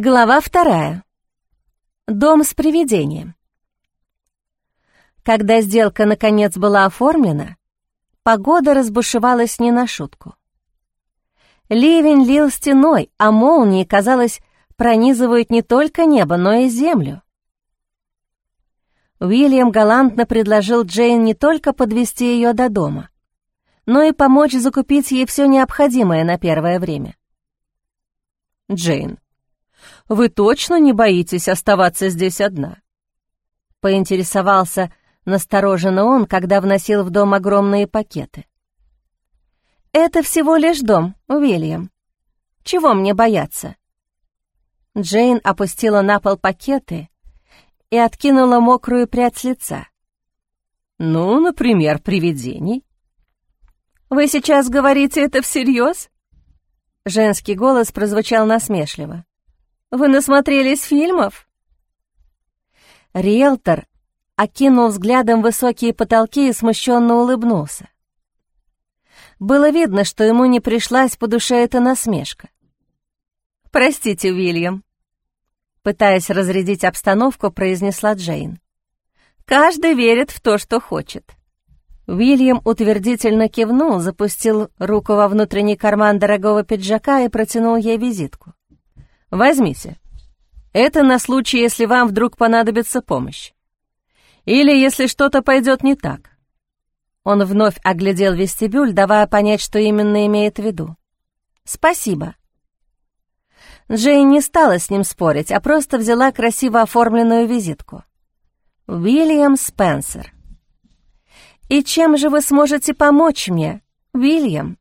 Глава вторая. Дом с привидением. Когда сделка наконец была оформлена, погода разбушевалась не на шутку. Ливень лил стеной, а молнии, казалось, пронизывают не только небо, но и землю. Уильям галантно предложил Джейн не только подвести ее до дома, но и помочь закупить ей все необходимое на первое время. «Джейн, вы точно не боитесь оставаться здесь одна?» Поинтересовался настороженно он, когда вносил в дом огромные пакеты. «Это всего лишь дом, Уильям. Чего мне бояться?» Джейн опустила на пол пакеты и откинула мокрую прядь с лица. «Ну, например, привидений». «Вы сейчас говорите это всерьез?» Женский голос прозвучал насмешливо. Вы насмотрелись фильмов?» Риэлтор окинул взглядом высокие потолки и смущенно улыбнулся. Было видно, что ему не пришлась по душе эта насмешка. «Простите, Уильям», — пытаясь разрядить обстановку, произнесла Джейн. «Каждый верит в то, что хочет». Уильям утвердительно кивнул, запустил руку во внутренний карман дорогого пиджака и протянул ей визитку. Возьмите. Это на случай, если вам вдруг понадобится помощь. Или если что-то пойдет не так. Он вновь оглядел вестибюль, давая понять, что именно имеет в виду. «Спасибо». Джейн не стала с ним спорить, а просто взяла красиво оформленную визитку. «Уильям Спенсер». «И чем же вы сможете помочь мне, Уильям?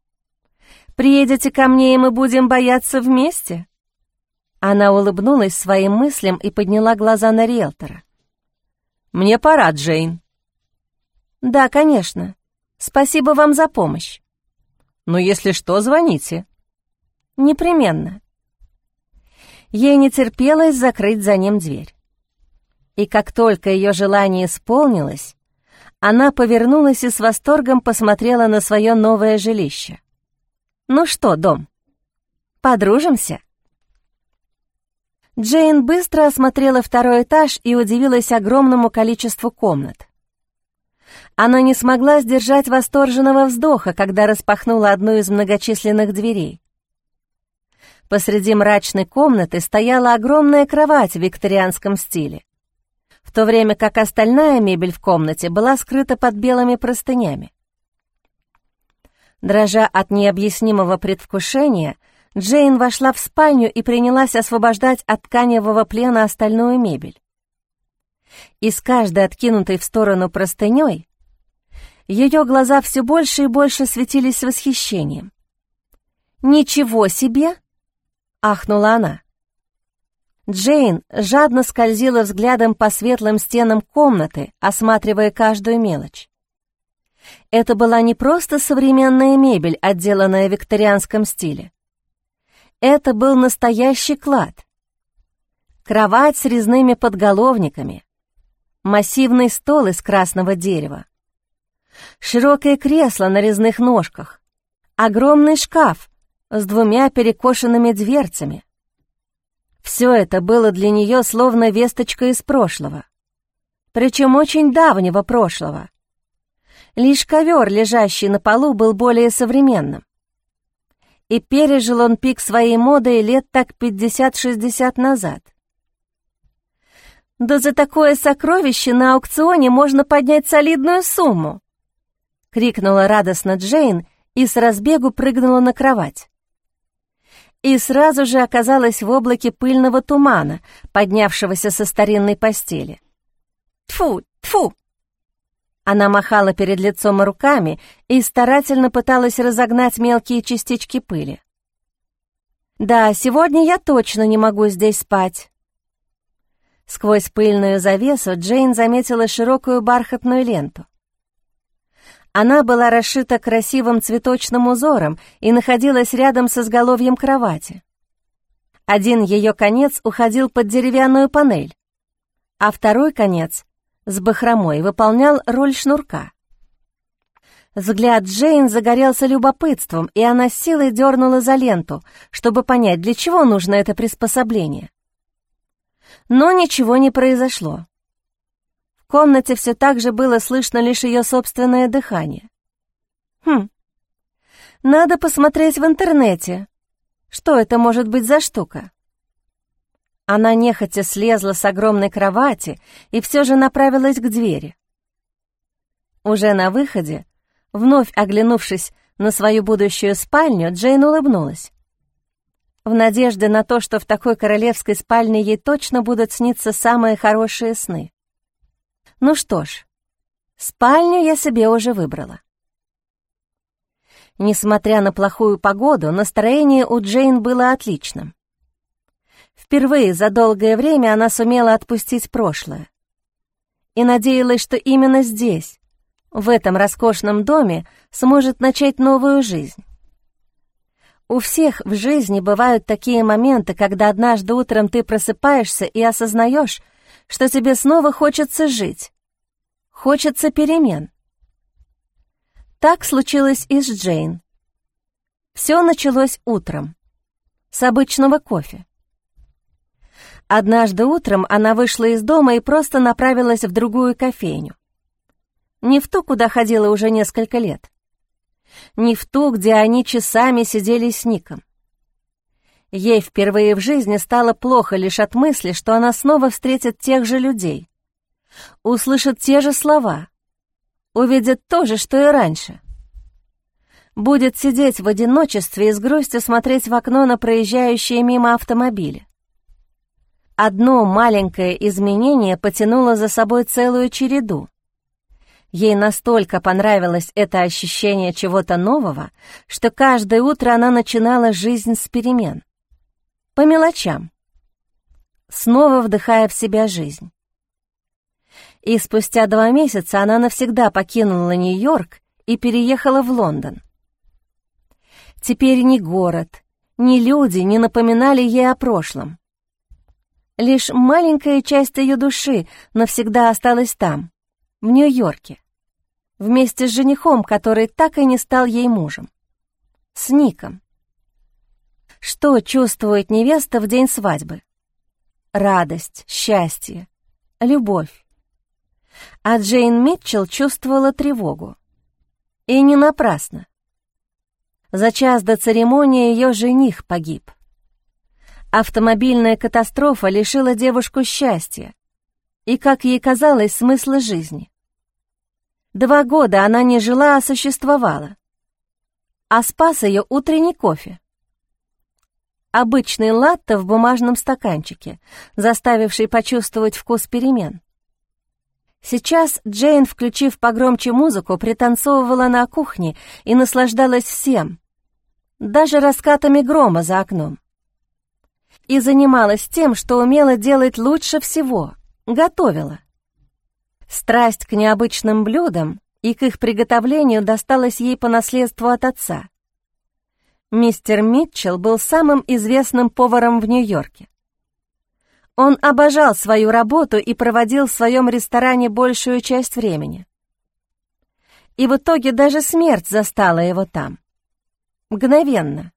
Приедете ко мне, и мы будем бояться вместе?» Она улыбнулась своим мыслям и подняла глаза на риэлтора. «Мне пора, Джейн». «Да, конечно. Спасибо вам за помощь». «Но если что, звоните». «Непременно». Ей не терпелось закрыть за ним дверь. И как только ее желание исполнилось, она повернулась и с восторгом посмотрела на свое новое жилище. «Ну что, дом, подружимся?» Джейн быстро осмотрела второй этаж и удивилась огромному количеству комнат. Она не смогла сдержать восторженного вздоха, когда распахнула одну из многочисленных дверей. Посреди мрачной комнаты стояла огромная кровать в викторианском стиле, в то время как остальная мебель в комнате была скрыта под белыми простынями. Дрожа от необъяснимого предвкушения, Джейн вошла в спальню и принялась освобождать от тканевого плена остальную мебель. Из каждой откинутой в сторону простыней ее глаза все больше и больше светились восхищением. «Ничего себе!» — ахнула она. Джейн жадно скользила взглядом по светлым стенам комнаты, осматривая каждую мелочь. Это была не просто современная мебель, отделанная в викторианском стиле. Это был настоящий клад. Кровать с резными подголовниками, массивный стол из красного дерева, широкое кресло на резных ножках, огромный шкаф с двумя перекошенными дверцами. Все это было для нее словно весточка из прошлого, причем очень давнего прошлого. Лишь ковер, лежащий на полу, был более современным и пережил он пик своей моды лет так 50-60 назад. «Да за такое сокровище на аукционе можно поднять солидную сумму!» — крикнула радостно Джейн и с разбегу прыгнула на кровать. И сразу же оказалась в облаке пыльного тумана, поднявшегося со старинной постели. Тфу, тфу! Она махала перед лицом руками и старательно пыталась разогнать мелкие частички пыли. «Да, сегодня я точно не могу здесь спать». Сквозь пыльную завесу Джейн заметила широкую бархатную ленту. Она была расшита красивым цветочным узором и находилась рядом с изголовьем кровати. Один ее конец уходил под деревянную панель, а второй конец с бахромой выполнял роль шнурка. Взгляд Джейн загорелся любопытством, и она силой дернула за ленту, чтобы понять, для чего нужно это приспособление. Но ничего не произошло. В комнате все так же было слышно лишь ее собственное дыхание. Хм, надо посмотреть в интернете. Что это может быть за штука? Она нехотя слезла с огромной кровати и все же направилась к двери. Уже на выходе, вновь оглянувшись на свою будущую спальню, Джейн улыбнулась. В надежде на то, что в такой королевской спальне ей точно будут сниться самые хорошие сны. Ну что ж, спальню я себе уже выбрала. Несмотря на плохую погоду, настроение у Джейн было отличным. Впервые за долгое время она сумела отпустить прошлое. И надеялась, что именно здесь, в этом роскошном доме, сможет начать новую жизнь. У всех в жизни бывают такие моменты, когда однажды утром ты просыпаешься и осознаешь, что тебе снова хочется жить, хочется перемен. Так случилось и с Джейн. Все началось утром, с обычного кофе. Однажды утром она вышла из дома и просто направилась в другую кофейню. Не в ту, куда ходила уже несколько лет. Не в ту, где они часами сидели с Ником. Ей впервые в жизни стало плохо лишь от мысли, что она снова встретит тех же людей, услышит те же слова, увидит то же, что и раньше. Будет сидеть в одиночестве и с грустью смотреть в окно на проезжающие мимо автомобили. Одно маленькое изменение потянуло за собой целую череду. Ей настолько понравилось это ощущение чего-то нового, что каждое утро она начинала жизнь с перемен. По мелочам. Снова вдыхая в себя жизнь. И спустя два месяца она навсегда покинула Нью-Йорк и переехала в Лондон. Теперь ни город, ни люди не напоминали ей о прошлом. Лишь маленькая часть ее души навсегда осталась там, в Нью-Йорке, вместе с женихом, который так и не стал ей мужем. С Ником. Что чувствует невеста в день свадьбы? Радость, счастье, любовь. А Джейн Митчелл чувствовала тревогу. И не напрасно. За час до церемонии ее жених погиб. Автомобильная катастрофа лишила девушку счастья и, как ей казалось, смысла жизни. Два года она не жила, а существовала. А спас ее утренний кофе. Обычный латте в бумажном стаканчике, заставивший почувствовать вкус перемен. Сейчас Джейн, включив погромче музыку, пританцовывала на кухне и наслаждалась всем, даже раскатами грома за окном и занималась тем, что умела делать лучше всего — готовила. Страсть к необычным блюдам и к их приготовлению досталась ей по наследству от отца. Мистер Митчелл был самым известным поваром в Нью-Йорке. Он обожал свою работу и проводил в своем ресторане большую часть времени. И в итоге даже смерть застала его там. Мгновенно.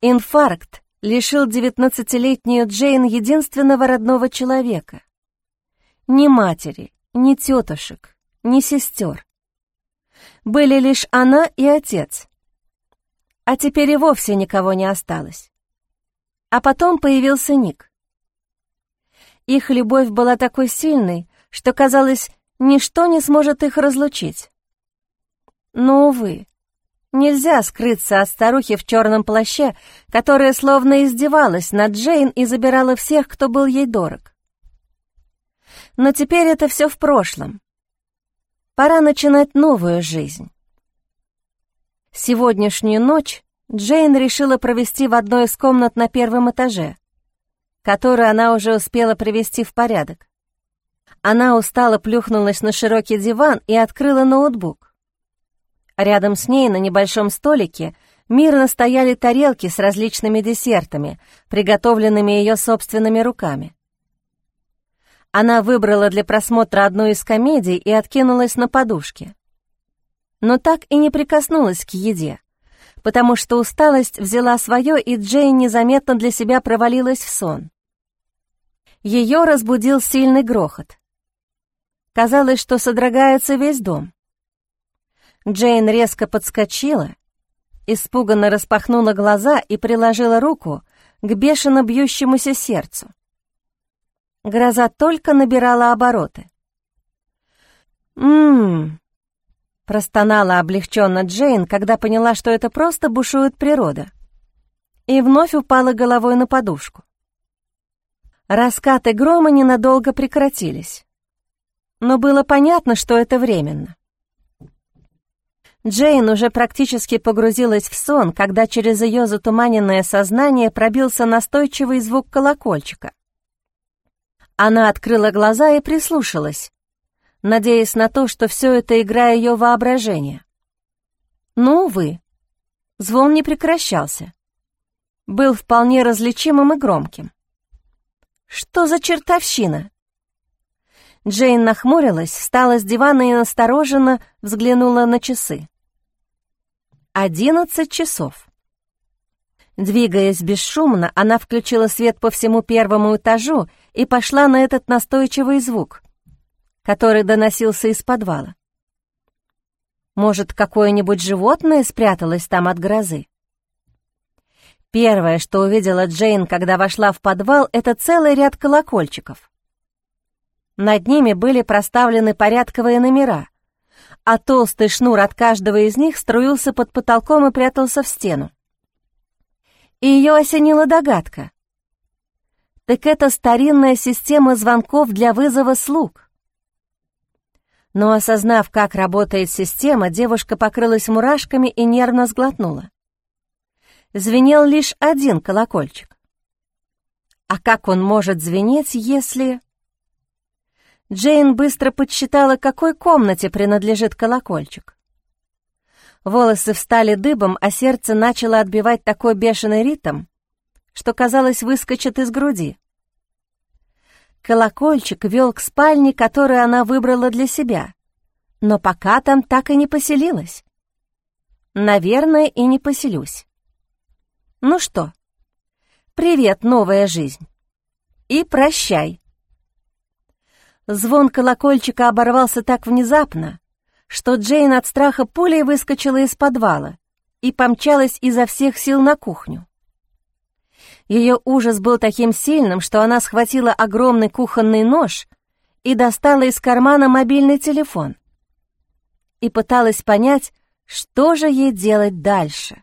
Инфаркт лишил девятнадцатилетнюю Джейн единственного родного человека. Ни матери, ни тетушек, ни сестер. Были лишь она и отец. А теперь и вовсе никого не осталось. А потом появился Ник. Их любовь была такой сильной, что, казалось, ничто не сможет их разлучить. Но, увы, Нельзя скрыться от старухи в черном плаще, которая словно издевалась над Джейн и забирала всех, кто был ей дорог. Но теперь это все в прошлом. Пора начинать новую жизнь. Сегодняшнюю ночь Джейн решила провести в одной из комнат на первом этаже, которую она уже успела привести в порядок. Она устало плюхнулась на широкий диван и открыла ноутбук. Рядом с ней на небольшом столике мирно стояли тарелки с различными десертами, приготовленными ее собственными руками. Она выбрала для просмотра одну из комедий и откинулась на подушке. Но так и не прикоснулась к еде, потому что усталость взяла свое, и Джейн незаметно для себя провалилась в сон. Ее разбудил сильный грохот. Казалось, что содрогается весь дом. Джейн резко подскочила, испуганно распахнула глаза и приложила руку к бешено бьющемуся сердцу. Гроза только набирала обороты. «М-м-м», простонала облегченно Джейн, когда поняла, что это просто бушует природа, и вновь упала головой на подушку. Раскаты грома ненадолго прекратились, но было понятно, что это временно. Джейн уже практически погрузилась в сон, когда через ее затуманенное сознание пробился настойчивый звук колокольчика. Она открыла глаза и прислушалась, надеясь на то, что все это игра ее воображения. Но, увы, звон не прекращался. Был вполне различимым и громким. «Что за чертовщина?» Джейн нахмурилась, встала с дивана и настороженно взглянула на часы. Одиннадцать часов. Двигаясь бесшумно, она включила свет по всему первому этажу и пошла на этот настойчивый звук, который доносился из подвала. Может, какое-нибудь животное спряталось там от грозы? Первое, что увидела Джейн, когда вошла в подвал, это целый ряд колокольчиков. Над ними были проставлены порядковые номера, а толстый шнур от каждого из них струился под потолком и прятался в стену. И ее осенила догадка. Так это старинная система звонков для вызова слуг. Но осознав, как работает система, девушка покрылась мурашками и нервно сглотнула. Звенел лишь один колокольчик. А как он может звенеть, если... Джейн быстро подсчитала, какой комнате принадлежит колокольчик. Волосы встали дыбом, а сердце начало отбивать такой бешеный ритм, что, казалось, выскочит из груди. Колокольчик вел к спальне, которую она выбрала для себя, но пока там так и не поселилась. Наверное, и не поселюсь. Ну что, привет, новая жизнь. И прощай. Звон колокольчика оборвался так внезапно, что Джейн от страха пулей выскочила из подвала и помчалась изо всех сил на кухню. Ее ужас был таким сильным, что она схватила огромный кухонный нож и достала из кармана мобильный телефон и пыталась понять, что же ей делать дальше.